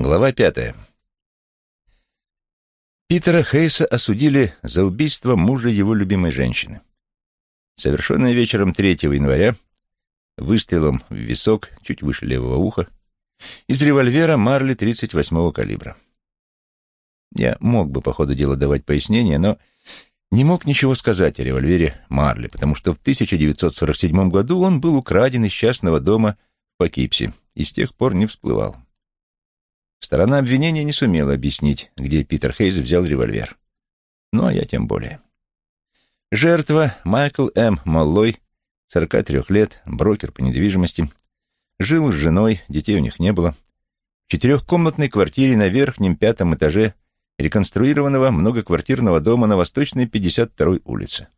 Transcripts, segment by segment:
Глава пятая. Питера Хейса осудили за убийство мужа его любимой женщины. Совершенное вечером 3 января, выстрелом в висок, чуть выше левого уха, из револьвера Марли 38-го калибра. Я мог бы по ходу дела давать пояснения, но не мог ничего сказать о револьвере Марли, потому что в 1947 году он был украден из частного дома в Покипсе и с тех пор не всплывал. Сторона обвинения не сумела объяснить, где Питер Хейз взял револьвер. Ну, а я тем более. Жертва Майкл М. Маллой, 43 лет, брокер по недвижимости, жил с женой, детей у них не было, в четырехкомнатной квартире на верхнем пятом этаже реконструированного многоквартирного дома на Восточной 52-й улице.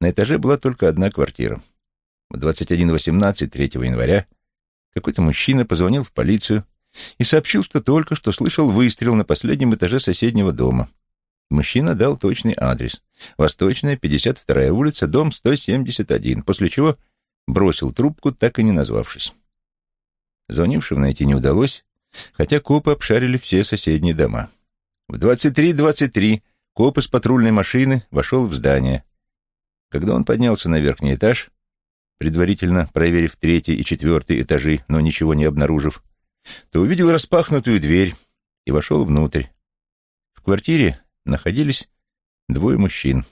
На этаже была только одна квартира. В 21.18 3 января какой-то мужчина позвонил в полицию и сообщил, что только что слышал выстрел на последнем этаже соседнего дома. Мужчина дал точный адрес. Восточная, 52-я улица, дом 171, после чего бросил трубку, так и не назвавшись. Звонившего найти не удалось, хотя копы обшарили все соседние дома. В 23.23 коп из патрульной машины вошел в здание. Когда он поднялся на верхний этаж, предварительно проверив третий и четвертый этажи, но ничего не обнаружив, то увидел распахнутую дверь и вошел внутрь. В квартире находились двое мужчин.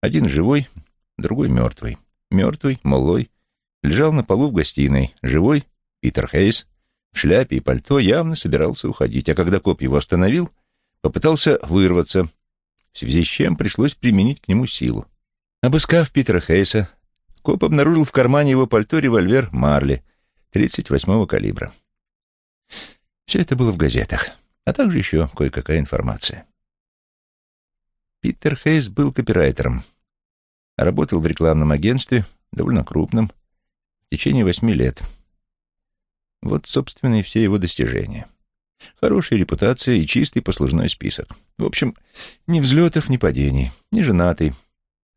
Один живой, другой мертвый. Мертвый, малой, лежал на полу в гостиной. Живой, Питер Хейс, в шляпе и пальто явно собирался уходить, а когда коп его остановил, попытался вырваться, в связи с чем пришлось применить к нему силу. Обыскав Питера Хейса, коп обнаружил в кармане его пальто револьвер Марли 38-го калибра. Все это было в газетах, а также еще кое-какая информация. Питер Хейс был копирайтером. Работал в рекламном агентстве, довольно крупном, в течение восьми лет. Вот, собственно, и все его достижения. Хорошая репутация и чистый послужной список. В общем, ни взлетов, ни падений, ни женатый.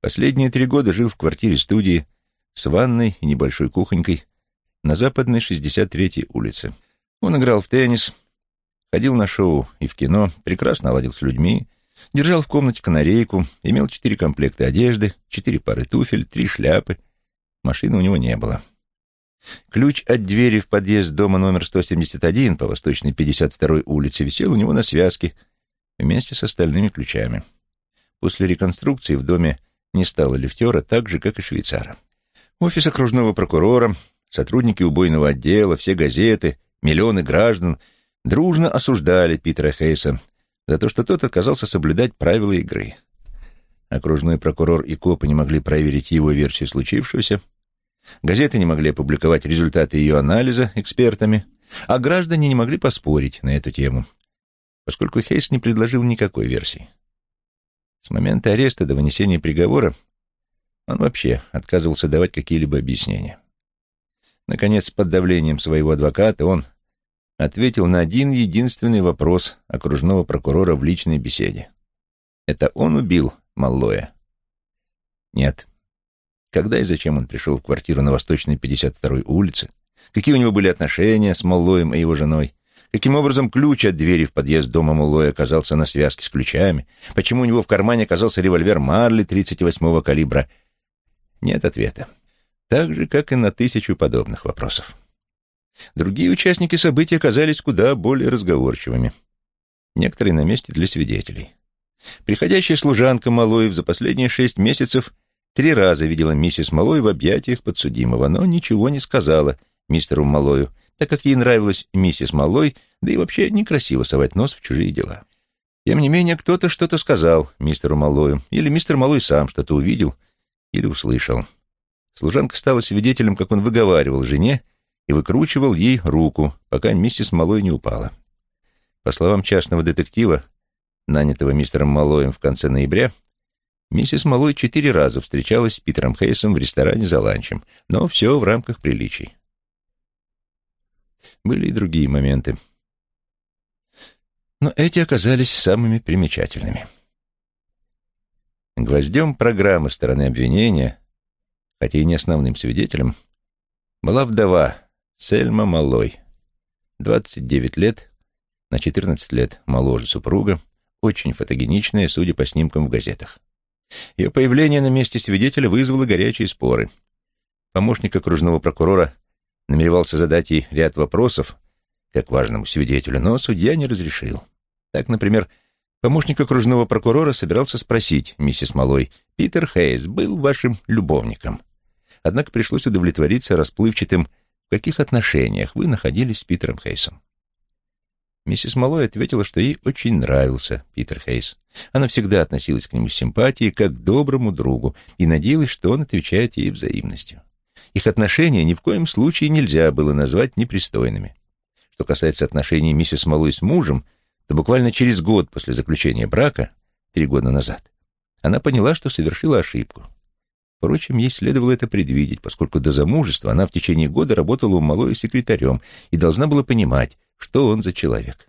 Последние три года жил в квартире студии с ванной и небольшой кухонькой на западной 63-й улице. Он играл в теннис, ходил на шоу и в кино, прекрасно ладил с людьми, держал в комнате канарейку, имел четыре комплекта одежды, четыре пары туфель, три шляпы. Машины у него не было. Ключ от двери в подъезд дома номер 171 по восточной 52-й улице висел у него на связке вместе с остальными ключами. После реконструкции в доме не стало лифтера, так же, как и швейцара. Офис окружного прокурора, сотрудники убойного отдела, все газеты — Миллионы граждан дружно осуждали Питера Хейса за то, что тот отказался соблюдать правила игры. Окружной прокурор и копы не могли проверить его версию случившегося, газеты не могли опубликовать результаты ее анализа экспертами, а граждане не могли поспорить на эту тему, поскольку Хейс не предложил никакой версии. С момента ареста до вынесения приговора он вообще отказывался давать какие-либо объяснения. Наконец, под давлением своего адвоката он ответил на один единственный вопрос окружного прокурора в личной беседе. Это он убил Маллоя? Нет. Когда и зачем он пришел в квартиру на Восточной 52-й улице? Какие у него были отношения с Маллоем и его женой? Каким образом ключ от двери в подъезд дома Маллоя оказался на связке с ключами? Почему у него в кармане оказался револьвер Марли 38-го калибра? Нет ответа так же, как и на тысячу подобных вопросов. Другие участники событий оказались куда более разговорчивыми. Некоторые на месте для свидетелей. Приходящая служанка Малоев за последние шесть месяцев три раза видела миссис Малой в объятиях подсудимого, но ничего не сказала мистеру Малою, так как ей нравилась миссис Малой, да и вообще некрасиво совать нос в чужие дела. Тем не менее, кто-то что-то сказал мистеру Малою, или мистер Малой сам что-то увидел или услышал. Служанка стала свидетелем, как он выговаривал жене и выкручивал ей руку, пока миссис Малой не упала. По словам частного детектива, нанятого мистером Малоем в конце ноября, миссис Малой четыре раза встречалась с Питером Хейсом в ресторане за ланчем, но все в рамках приличий. Были и другие моменты. Но эти оказались самыми примечательными. Гвоздем программы стороны обвинения хотя и не основным свидетелем, была вдова Сельма Малой, 29 лет, на 14 лет моложе супруга, очень фотогеничная, судя по снимкам в газетах. Ее появление на месте свидетеля вызвало горячие споры. Помощник окружного прокурора намеревался задать ей ряд вопросов, как важному свидетелю, но судья не разрешил. Так, например, помощник окружного прокурора собирался спросить миссис Малой, «Питер Хейс был вашим любовником?» Однако пришлось удовлетвориться расплывчатым «В каких отношениях вы находились с Питером Хейсом?» Миссис Малой ответила, что ей очень нравился Питер Хейс. Она всегда относилась к нему с симпатией, как к доброму другу, и надеялась, что он отвечает ей взаимностью. Их отношения ни в коем случае нельзя было назвать непристойными. Что касается отношений миссис Малой с мужем, то буквально через год после заключения брака, три года назад, она поняла, что совершила ошибку. Впрочем, ей следовало это предвидеть, поскольку до замужества она в течение года работала у Малой секретарем и должна была понимать, что он за человек.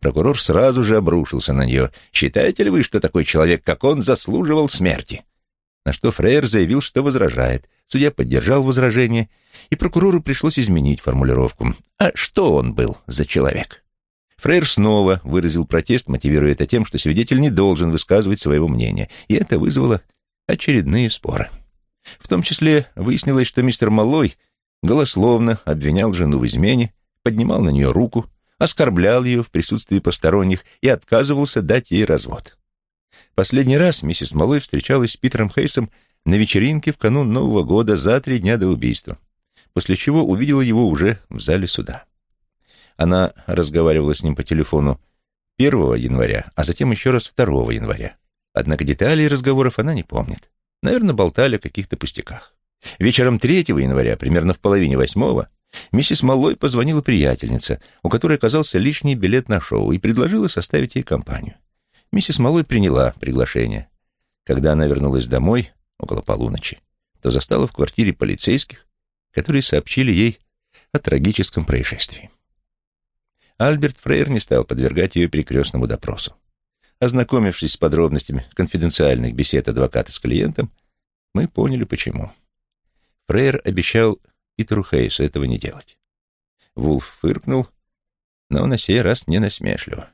Прокурор сразу же обрушился на нее. «Считаете ли вы, что такой человек, как он, заслуживал смерти?» На что Фрейер заявил, что возражает. Судья поддержал возражение, и прокурору пришлось изменить формулировку. «А что он был за человек?» Фрейер снова выразил протест, мотивируя это тем, что свидетель не должен высказывать своего мнения, и это вызвало очередные споры. В том числе выяснилось, что мистер Малой голословно обвинял жену в измене, поднимал на нее руку, оскорблял ее в присутствии посторонних и отказывался дать ей развод. Последний раз миссис Малой встречалась с Питером Хейсом на вечеринке в канун Нового года за три дня до убийства, после чего увидела его уже в зале суда. Она разговаривала с ним по телефону 1 января, а затем еще раз 2 января. Однако деталей разговоров она не помнит. Наверное, болтали о каких-то пустяках. Вечером 3 января, примерно в половине восьмого, Миссис Маллой позвонила приятельнице, у которой оказался лишний билет на шоу, и предложила составить ей компанию. Миссис Маллой приняла приглашение. Когда она вернулась домой, около полуночи, то застала в квартире полицейских, которые сообщили ей о трагическом происшествии. Альберт Фрейер не стал подвергать ее перекрестному допросу. Ознакомившись с подробностями конфиденциальных бесед адвоката с клиентом, мы поняли, почему. Фрейер обещал Питеру Хейсу этого не делать. Вулф фыркнул, но на сей раз не насмешливо.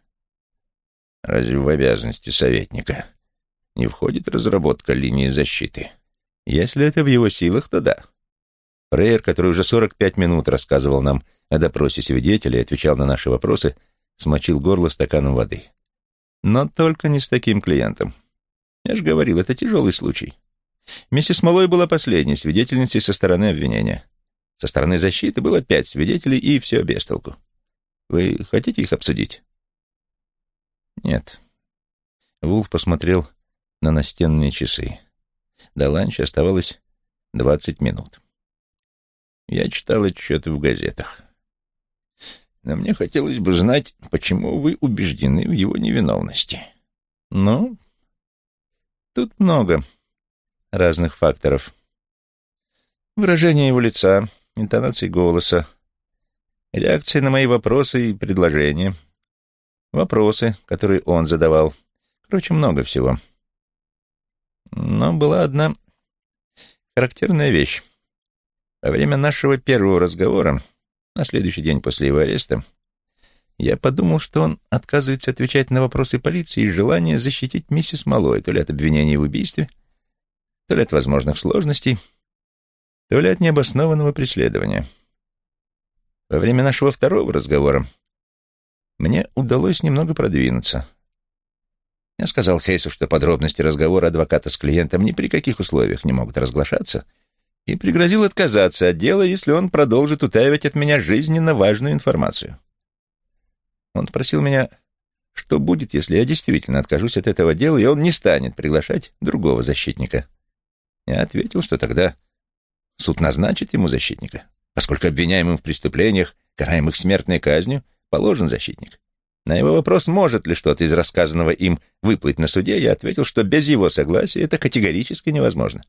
Разве в обязанности советника не входит разработка линии защиты? Если это в его силах, то да. Фрейер, который уже 45 минут рассказывал нам о допросе свидетелей и отвечал на наши вопросы, смочил горло стаканом воды. Но только не с таким клиентом. Я же говорил, это тяжелый случай. Миссис Малой была последней свидетельницей со стороны обвинения. Со стороны защиты было пять свидетелей, и все без толку. Вы хотите их обсудить? Нет. Вулф посмотрел на настенные часы. До ланча оставалось двадцать минут. Я читал отчеты в газетах. Но мне хотелось бы знать, почему вы убеждены в его невиновности. Ну, тут много разных факторов. Выражение его лица, интонации голоса, реакции на мои вопросы и предложения, вопросы, которые он задавал. Короче, много всего. Но была одна характерная вещь. Во время нашего первого разговора, на следующий день после его ареста, я подумал, что он отказывается отвечать на вопросы полиции из желания защитить миссис Малой то ли от обвинений в убийстве, то ли от возможных сложностей, то ли от необоснованного преследования. Во время нашего второго разговора мне удалось немного продвинуться. Я сказал Хейсу, что подробности разговора адвоката с клиентом ни при каких условиях не могут разглашаться, и пригрозил отказаться от дела, если он продолжит утаивать от меня жизненно важную информацию. Он спросил меня, что будет, если я действительно откажусь от этого дела, и он не станет приглашать другого защитника. Я ответил, что тогда Суд назначит ему защитника, поскольку обвиняемым в преступлениях, караемых смертной казнью, положен защитник. На его вопрос, может ли что-то из рассказанного им выплыть на суде, я ответил, что без его согласия это категорически невозможно.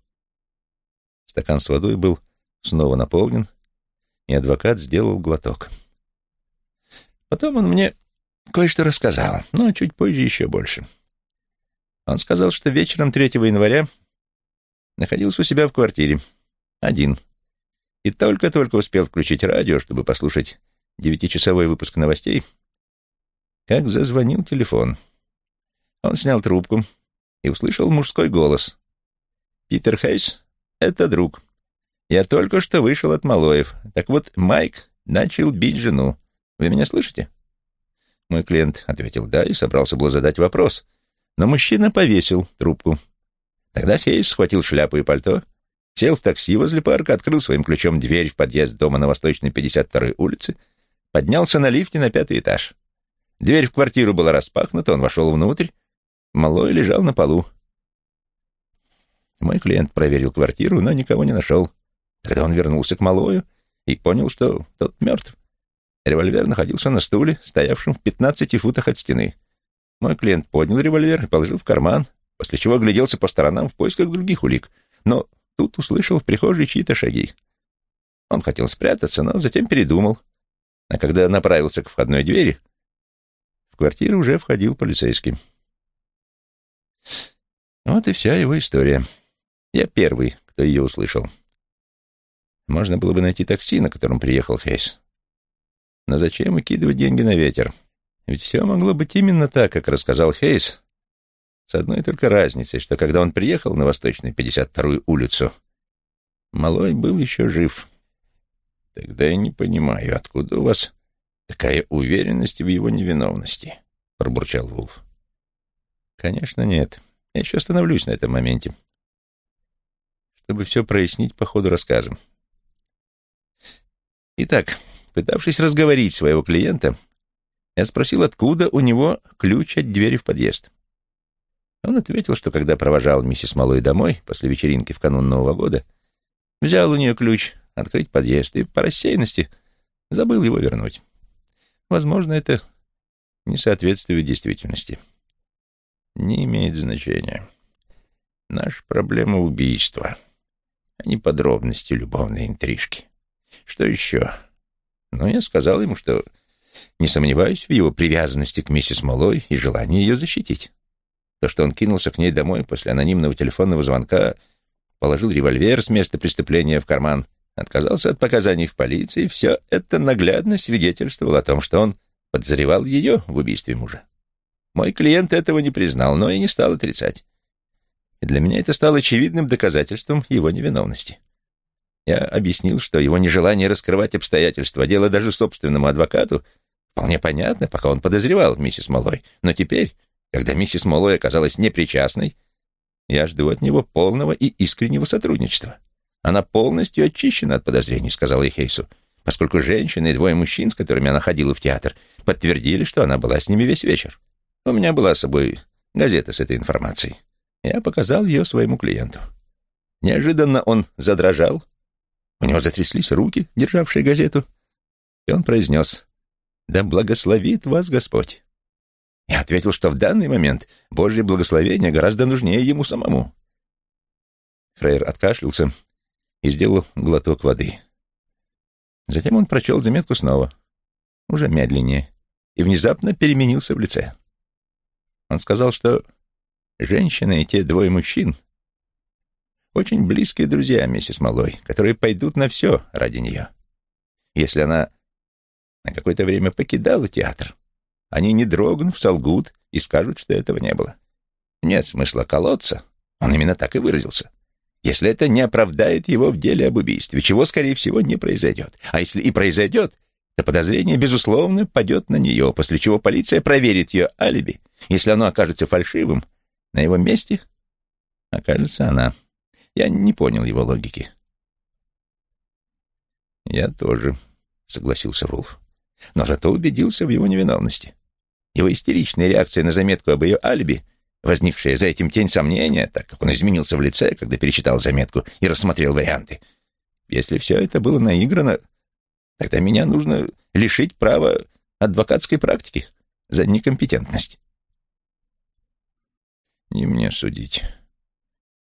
Стакан с водой был снова наполнен, и адвокат сделал глоток. Потом он мне кое-что рассказал, но чуть позже еще больше. Он сказал, что вечером 3 января находился у себя в квартире, один. И только-только успел включить радио, чтобы послушать девятичасовой выпуск новостей, как зазвонил телефон. Он снял трубку и услышал мужской голос. «Питер Хейс, это друг. Я только что вышел от Малоев. Так вот, Майк начал бить жену. Вы меня слышите?» Мой клиент ответил «да» и собрался было задать вопрос, но мужчина повесил трубку. Тогда Хейс схватил шляпу и пальто, сел в такси возле парка, открыл своим ключом дверь в подъезд дома на Восточной 52-й улице, поднялся на лифте на пятый этаж. Дверь в квартиру была распахнута, он вошел внутрь. Малой лежал на полу. Мой клиент проверил квартиру, но никого не нашел. Тогда он вернулся к Малою и понял, что тот мертв. Револьвер находился на стуле, стоявшем в пятнадцати футах от стены. Мой клиент поднял револьвер и положил в карман, после чего огляделся по сторонам в поисках других улик. Но тут услышал в прихожей чьи-то шаги. Он хотел спрятаться, но затем передумал. А когда направился к входной двери, в квартиру уже входил полицейский. Вот и вся его история. Я первый, кто ее услышал. Можно было бы найти такси, на котором приехал Хейс. Но зачем выкидывать деньги на ветер? Ведь все могло быть именно так, как рассказал Хейс, с одной только разницей, что когда он приехал на Восточную 52-ю улицу, Малой был еще жив. Тогда я не понимаю, откуда у вас такая уверенность в его невиновности, — пробурчал Вулф. Конечно, нет. Я еще остановлюсь на этом моменте, чтобы все прояснить по ходу рассказа. Итак, пытавшись разговорить своего клиента, я спросил, откуда у него ключ от двери в подъезд. Он ответил, что когда провожал миссис Малой домой после вечеринки в канун Нового года, взял у нее ключ открыть подъезд и по рассеянности забыл его вернуть. Возможно, это не соответствует действительности. Не имеет значения. Наша проблема — убийства, а не подробности любовной интрижки. Что еще? Но я сказал ему, что не сомневаюсь в его привязанности к миссис Малой и желании ее защитить. То, что он кинулся к ней домой после анонимного телефонного звонка, положил револьвер с места преступления в карман, отказался от показаний в полиции, все это наглядно свидетельствовало о том, что он подозревал ее в убийстве мужа. Мой клиент этого не признал, но и не стал отрицать. И для меня это стало очевидным доказательством его невиновности. Я объяснил, что его нежелание раскрывать обстоятельства дела даже собственному адвокату вполне понятно, пока он подозревал миссис Малой. Но теперь, когда миссис Малой оказалась непричастной, я жду от него полного и искреннего сотрудничества. Она полностью очищена от подозрений, сказал я Хейсу, поскольку женщины и двое мужчин, с которыми она ходила в театр, подтвердили, что она была с ними весь вечер. У меня была с собой газета с этой информацией. Я показал ее своему клиенту. Неожиданно он задрожал, у него затряслись руки, державшие газету, и он произнес «Да благословит вас Господь». Я ответил, что в данный момент Божье благословение гораздо нужнее ему самому. Фрейер откашлялся и сделал глоток воды. Затем он прочел заметку снова, уже медленнее, и внезапно переменился в лице. Он сказал, что женщина и те двое мужчин очень близкие друзья миссис Малой, которые пойдут на все ради нее. Если она на какое-то время покидала театр, они, не дрогнув, солгут и скажут, что этого не было. Нет смысла колоться, он именно так и выразился, если это не оправдает его в деле об убийстве, чего, скорее всего, не произойдет. А если и произойдет, то подозрение, безусловно, падет на нее, после чего полиция проверит ее алиби. Если оно окажется фальшивым, на его месте окажется она. Я не понял его логики. «Я тоже», — согласился Вулф. «Но зато убедился в его невиновности. Его истеричная реакция на заметку об ее алиби, возникшая за этим тень сомнения, так как он изменился в лице, когда перечитал заметку и рассмотрел варианты. Если все это было наиграно, тогда меня нужно лишить права адвокатской практики за некомпетентность». «Не мне судить»,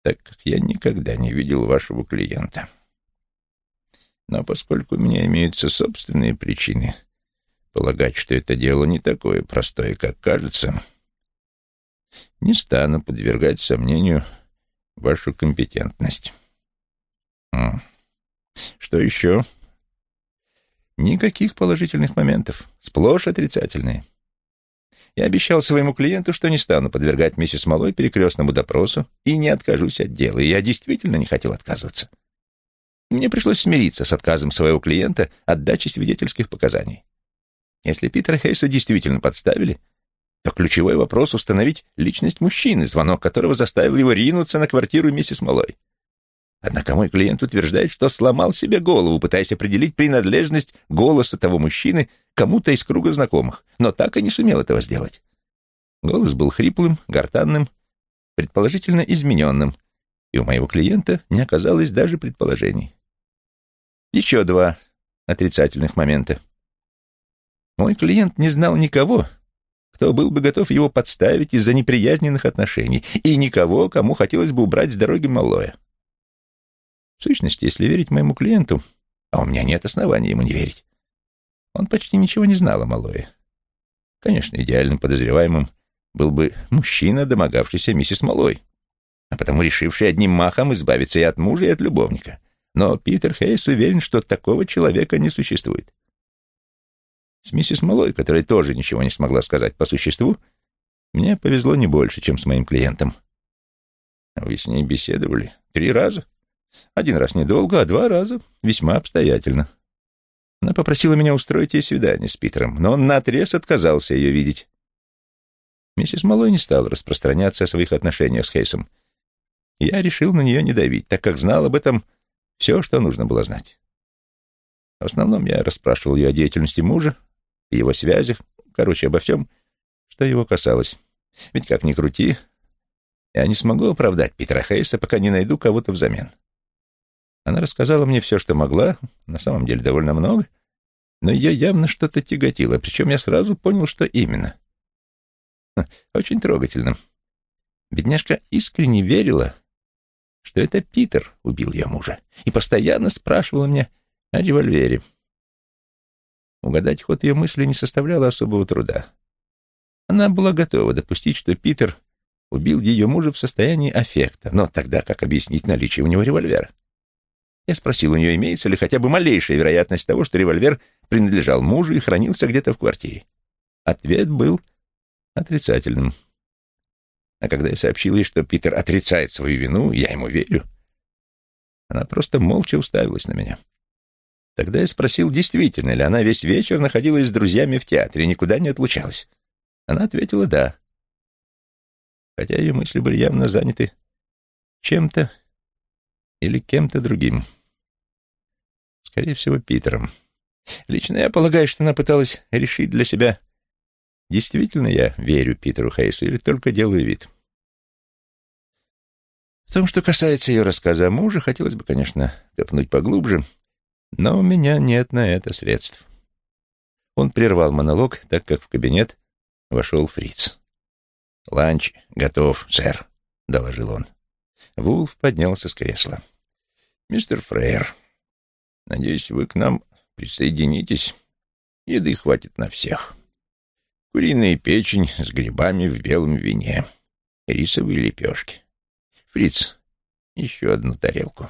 так как я никогда не видел вашего клиента. Но поскольку у меня имеются собственные причины полагать, что это дело не такое простое, как кажется, не стану подвергать сомнению вашу компетентность. Что еще? Никаких положительных моментов, сплошь отрицательные. Я обещал своему клиенту, что не стану подвергать миссис Малой перекрестному допросу и не откажусь от дела, и я действительно не хотел отказываться. Мне пришлось смириться с отказом своего клиента от дачи свидетельских показаний. Если Питера Хейса действительно подставили, то ключевой вопрос — установить личность мужчины, звонок которого заставил его ринуться на квартиру миссис Малой. Однако мой клиент утверждает, что сломал себе голову, пытаясь определить принадлежность голоса того мужчины кому-то из круга знакомых, но так и не сумел этого сделать. Голос был хриплым, гортанным, предположительно измененным, и у моего клиента не оказалось даже предположений. Еще два отрицательных момента. Мой клиент не знал никого, кто был бы готов его подставить из-за неприязненных отношений, и никого, кому хотелось бы убрать с дороги малое. В сущности, если верить моему клиенту, а у меня нет оснований ему не верить, он почти ничего не знал о Малое. Конечно, идеальным подозреваемым был бы мужчина, домогавшийся миссис Малой, а потому решивший одним махом избавиться и от мужа, и от любовника. Но Питер Хейс уверен, что такого человека не существует. С миссис Малой, которая тоже ничего не смогла сказать по существу, мне повезло не больше, чем с моим клиентом. Вы с ней беседовали три раза? Один раз недолго, а два раза весьма обстоятельно. Она попросила меня устроить ей свидание с Питером, но он наотрез отказался ее видеть. Миссис Малой не стала распространяться о своих отношениях с Хейсом. Я решил на нее не давить, так как знал об этом все, что нужно было знать. В основном я расспрашивал ее о деятельности мужа, его связях, короче, обо всем, что его касалось. Ведь как ни крути, я не смогу оправдать Питера Хейса, пока не найду кого-то взамен. Она рассказала мне все, что могла, на самом деле довольно много, но ее явно что-то тяготило, причем я сразу понял, что именно. Очень трогательно. Бедняжка искренне верила, что это Питер убил ее мужа, и постоянно спрашивала меня о револьвере. Угадать ход ее мысли не составляло особого труда. Она была готова допустить, что Питер убил ее мужа в состоянии аффекта, но тогда как объяснить наличие у него револьвера? Я спросил у нее, имеется ли хотя бы малейшая вероятность того, что револьвер принадлежал мужу и хранился где-то в квартире. Ответ был отрицательным. А когда я сообщил ей, что Питер отрицает свою вину, я ему верю, она просто молча уставилась на меня. Тогда я спросил, действительно ли она весь вечер находилась с друзьями в театре и никуда не отлучалась. Она ответила «да». Хотя ее мысли были явно заняты чем-то или кем-то другим. Скорее всего, Питером. Лично я полагаю, что она пыталась решить для себя, действительно я верю Питеру Хейсу или только делаю вид. В том, что касается ее рассказа о муже, хотелось бы, конечно, копнуть поглубже, но у меня нет на это средств. Он прервал монолог, так как в кабинет вошел фриц. «Ланч готов, сэр», — доложил он. Вулф поднялся с кресла. «Мистер Фрейер, надеюсь, вы к нам присоединитесь. Еды хватит на всех. Куриная печень с грибами в белом вине, рисовые лепешки. Фриц, еще одну тарелку».